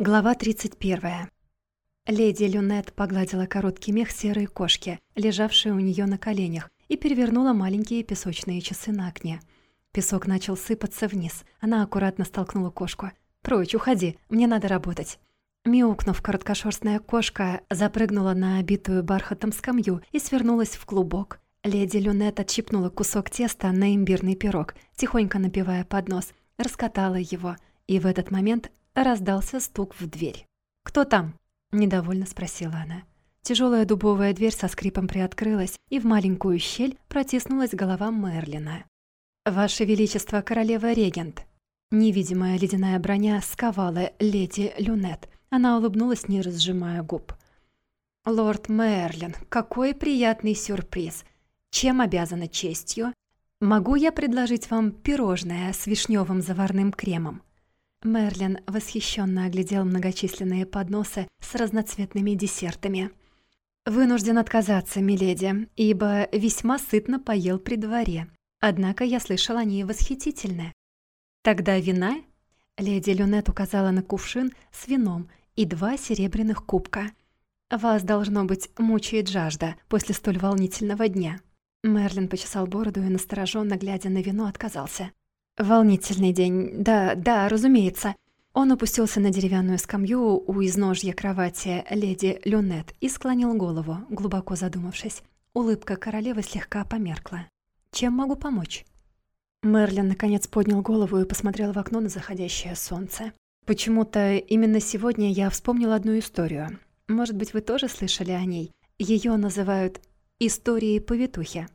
Глава 31. Леди Люнет погладила короткий мех серой кошки, лежавшей у нее на коленях, и перевернула маленькие песочные часы на окне. Песок начал сыпаться вниз. Она аккуратно столкнула кошку. «Прочь, уходи, мне надо работать». Мяукнув, короткошерстная кошка запрыгнула на обитую бархатом скамью и свернулась в клубок. Леди Люнет отщипнула кусок теста на имбирный пирог, тихонько напивая под нос, раскатала его, и в этот момент раздался стук в дверь. «Кто там?» — недовольно спросила она. Тяжелая дубовая дверь со скрипом приоткрылась, и в маленькую щель протиснулась голова Мерлина. «Ваше Величество, королева-регент!» Невидимая ледяная броня сковала леди Люнет. Она улыбнулась, не разжимая губ. «Лорд Мерлин, какой приятный сюрприз! Чем обязана честью? Могу я предложить вам пирожное с вишневым заварным кремом?» Мерлин восхищенно оглядел многочисленные подносы с разноцветными десертами. «Вынужден отказаться, миледи, ибо весьма сытно поел при дворе. Однако я слышал, они восхитительны». «Тогда вина?» Леди Люнет указала на кувшин с вином и два серебряных кубка. «Вас, должно быть, мучает жажда после столь волнительного дня». Мерлин почесал бороду и, настороженно глядя на вино, отказался. Волнительный день, да, да, разумеется. Он опустился на деревянную скамью у изножья кровати леди Люнет и склонил голову, глубоко задумавшись. Улыбка королевы слегка померкла. «Чем могу помочь?» Мерлин наконец поднял голову и посмотрел в окно на заходящее солнце. «Почему-то именно сегодня я вспомнил одну историю. Может быть, вы тоже слышали о ней? Ее называют «историей повитухи».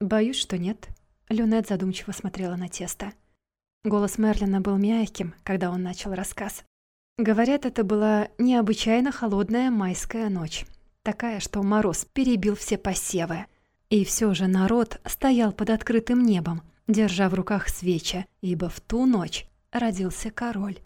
Боюсь, что нет. Люнет задумчиво смотрела на тесто. Голос Мерлина был мягким, когда он начал рассказ. Говорят, это была необычайно холодная майская ночь. Такая, что мороз перебил все посевы. И все же народ стоял под открытым небом, держа в руках свечи, ибо в ту ночь родился король.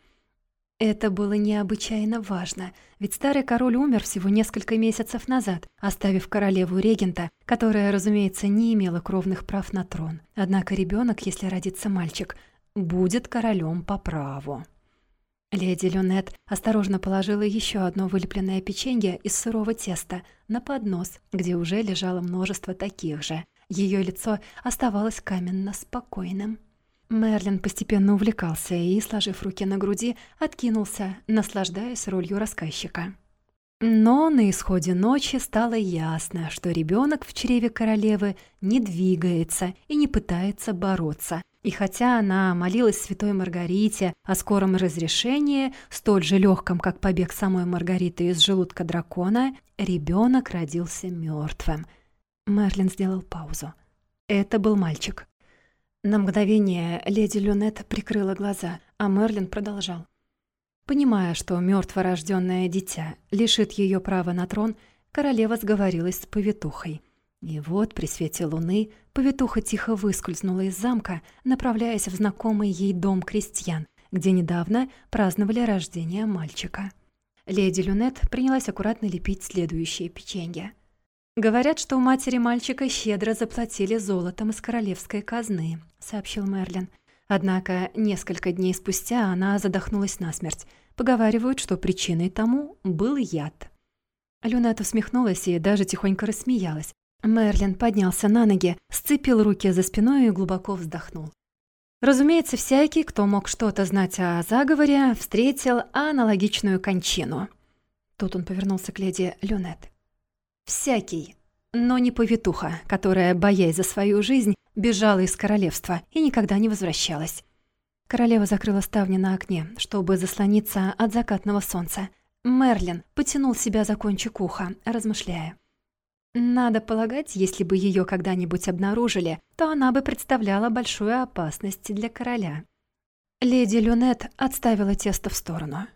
Это было необычайно важно, ведь старый король умер всего несколько месяцев назад, оставив королеву-регента, которая, разумеется, не имела кровных прав на трон. Однако ребенок, если родится мальчик, будет королем по праву. Леди Люнет осторожно положила еще одно вылепленное печенье из сырого теста на поднос, где уже лежало множество таких же. Ее лицо оставалось каменно спокойным. Мерлин постепенно увлекался и, сложив руки на груди, откинулся, наслаждаясь ролью рассказчика. Но на исходе ночи стало ясно, что ребенок в чреве королевы не двигается и не пытается бороться. И хотя она молилась святой Маргарите о скором разрешении, столь же легком, как побег самой Маргариты из желудка дракона, ребенок родился мертвым. Мерлин сделал паузу. Это был мальчик. На мгновение леди Люнет прикрыла глаза, а Мерлин продолжал. Понимая, что мертворожденное дитя лишит ее права на трон, королева сговорилась с повитухой. И вот при свете луны повитуха тихо выскользнула из замка, направляясь в знакомый ей дом крестьян, где недавно праздновали рождение мальчика. Леди Люнет принялась аккуратно лепить следующее печенье – «Говорят, что у матери мальчика щедро заплатили золотом из королевской казны», — сообщил Мерлин. Однако несколько дней спустя она задохнулась насмерть. Поговаривают, что причиной тому был яд. Люнет усмехнулась и даже тихонько рассмеялась. Мерлин поднялся на ноги, сцепил руки за спиной и глубоко вздохнул. Разумеется, всякий, кто мог что-то знать о заговоре, встретил аналогичную кончину. Тут он повернулся к леди Люнет. Всякий, но не повитуха, которая, боясь за свою жизнь, бежала из королевства и никогда не возвращалась. Королева закрыла ставни на окне, чтобы заслониться от закатного солнца. Мерлин потянул себя за кончик уха, размышляя. Надо полагать, если бы ее когда-нибудь обнаружили, то она бы представляла большую опасность для короля. Леди Люнет отставила тесто в сторону.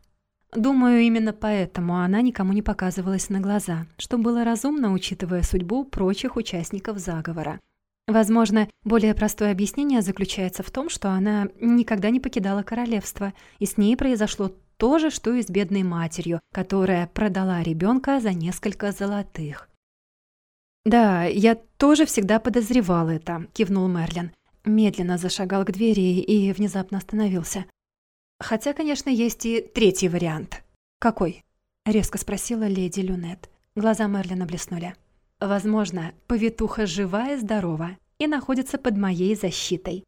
Думаю, именно поэтому она никому не показывалась на глаза, что было разумно, учитывая судьбу прочих участников заговора. Возможно, более простое объяснение заключается в том, что она никогда не покидала королевство, и с ней произошло то же, что и с бедной матерью, которая продала ребенка за несколько золотых. «Да, я тоже всегда подозревал это», — кивнул Мерлин. Медленно зашагал к двери и внезапно остановился. Хотя, конечно, есть и третий вариант. Какой? резко спросила леди Люнет. Глаза Мерлина блеснули. Возможно, повитуха и здорова и находится под моей защитой.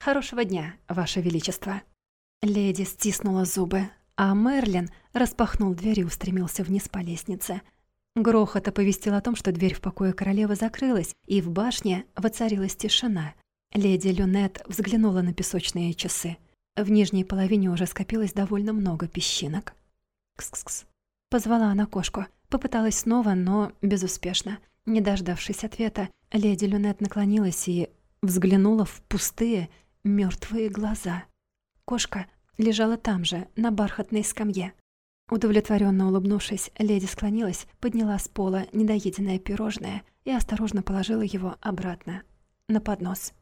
Хорошего дня, ваше величество. Леди стиснула зубы, а Мерлин распахнул дверь и устремился вниз по лестнице. Грохот оповестил о том, что дверь в покое королевы закрылась, и в башне воцарилась тишина. Леди Люнет взглянула на песочные часы. В нижней половине уже скопилось довольно много песчинок. «Кс-кс-кс». Позвала она кошку. Попыталась снова, но безуспешно. Не дождавшись ответа, леди Люнет наклонилась и взглянула в пустые, мертвые глаза. Кошка лежала там же, на бархатной скамье. Удовлетворенно улыбнувшись, леди склонилась, подняла с пола недоеденное пирожное и осторожно положила его обратно на поднос.